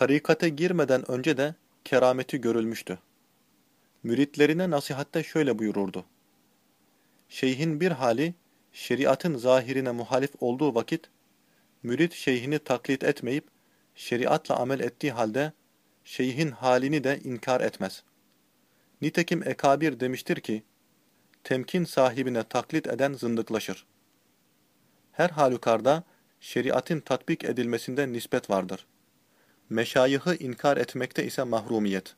Tarikate girmeden önce de kerameti görülmüştü. Müritlerine nasihatte şöyle buyururdu. Şeyhin bir hali, şeriatın zahirine muhalif olduğu vakit, mürit şeyhini taklit etmeyip, şeriatla amel ettiği halde, şeyhin halini de inkar etmez. Nitekim Ekabir demiştir ki, temkin sahibine taklit eden zındıklaşır. Her halükarda, şeriatın tatbik edilmesinde nispet vardır. Meşayihı inkar etmekte ise mahrumiyet.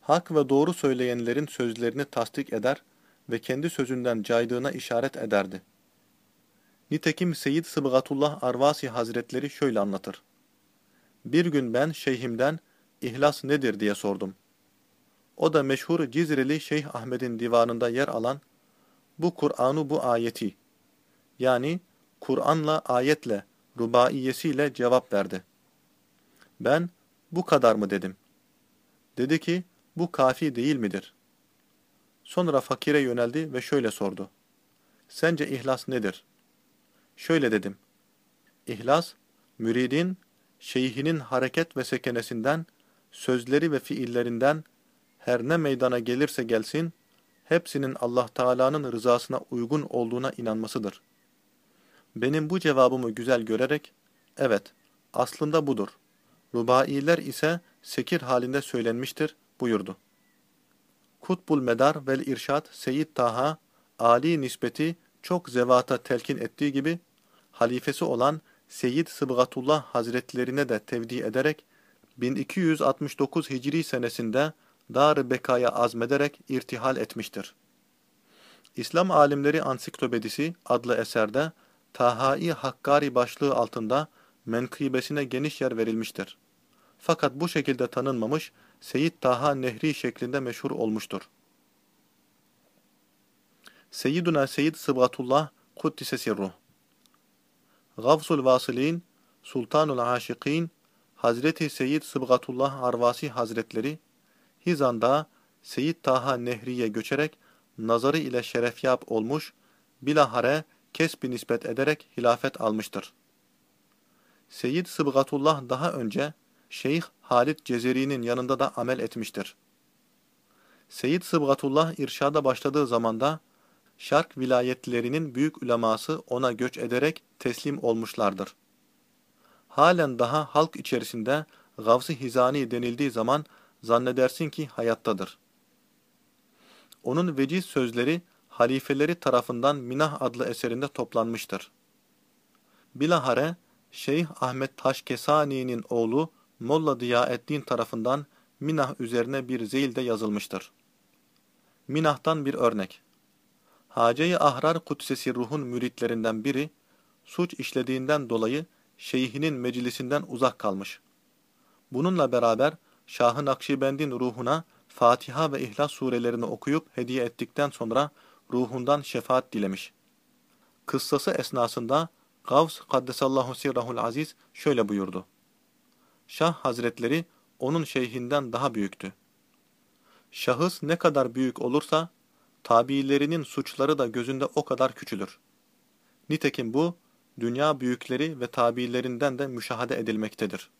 Hak ve doğru söyleyenlerin sözlerini tasdik eder ve kendi sözünden caydığına işaret ederdi. Nitekim Seyyid Sıbgatullah Arvasi Hazretleri şöyle anlatır. Bir gün ben şeyhimden ihlas nedir diye sordum. O da meşhur Cizreli Şeyh Ahmet'in divanında yer alan bu Kur'an'ı bu ayeti yani Kur'an'la ayetle rubaiyesiyle cevap verdi. Ben bu kadar mı dedim. Dedi ki bu kafi değil midir? Sonra fakire yöneldi ve şöyle sordu. Sence ihlas nedir? Şöyle dedim. İhlas, müridin, şeyhinin hareket ve sekenesinden, sözleri ve fiillerinden her ne meydana gelirse gelsin, hepsinin Allah Teala'nın rızasına uygun olduğuna inanmasıdır. Benim bu cevabımı güzel görerek, evet, aslında budur. Rubailer ise sekir halinde söylenmiştir, buyurdu. Kutbul Medar vel İrşad Seyyid Taha, Ali nispeti çok zevata telkin ettiği gibi, halifesi olan Seyyid Sıbgatullah Hazretlerine de tevdi ederek, 1269 Hicri senesinde Dar-ı Beka'ya azmederek irtihal etmiştir. İslam Alimleri Ansiklopedisi adlı eserde Tahai Hakkari başlığı altında menkıbesine geniş yer verilmiştir. Fakat bu şekilde tanınmamış, Seyyid Taha Nehri şeklinde meşhur olmuştur. Seyyiduna Seyyid Sıbgatullah Kuddise Sirruh Gavsul Vasılin, Sultanul Aşıkîn, Hazreti Seyyid Sıbgatullah Arvasi Hazretleri, Hizan'da Seyyid Taha Nehri'ye göçerek nazarı ile şerefyap olmuş, bilahare kesbi nispet ederek hilafet almıştır. Seyyid Sıbgatullah daha önce Şeyh Halit Cezeri'nin yanında da amel etmiştir. Seyyid Sıbgatullah irşada başladığı zamanda Şark vilayetlerinin büyük uleması ona göç ederek teslim olmuşlardır. Halen daha halk içerisinde Gavs-ı Hizani denildiği zaman zannedersin ki hayattadır. Onun veciz sözleri halifeleri tarafından Minah adlı eserinde toplanmıştır. Bilahare, Şeyh Ahmet Taşkesani'nin oğlu Molla Diyaeddin tarafından Minah üzerine bir zeyl de yazılmıştır. Minah'tan bir örnek. Hace-i Ahrar Kudsesi Ruh'un müritlerinden biri, suç işlediğinden dolayı şeyhinin meclisinden uzak kalmış. Bununla beraber Şah-ı Nakşibend'in ruhuna Fatiha ve İhlas surelerini okuyup hediye ettikten sonra ruhundan şefaat dilemiş. Kıssası esnasında Gavs Kaddesallahu Sirrahul Aziz şöyle buyurdu. Şah Hazretleri onun şeyhinden daha büyüktü. Şahıs ne kadar büyük olursa, tabiilerinin suçları da gözünde o kadar küçülür. Nitekim bu, dünya büyükleri ve tabiilerinden de müşahede edilmektedir.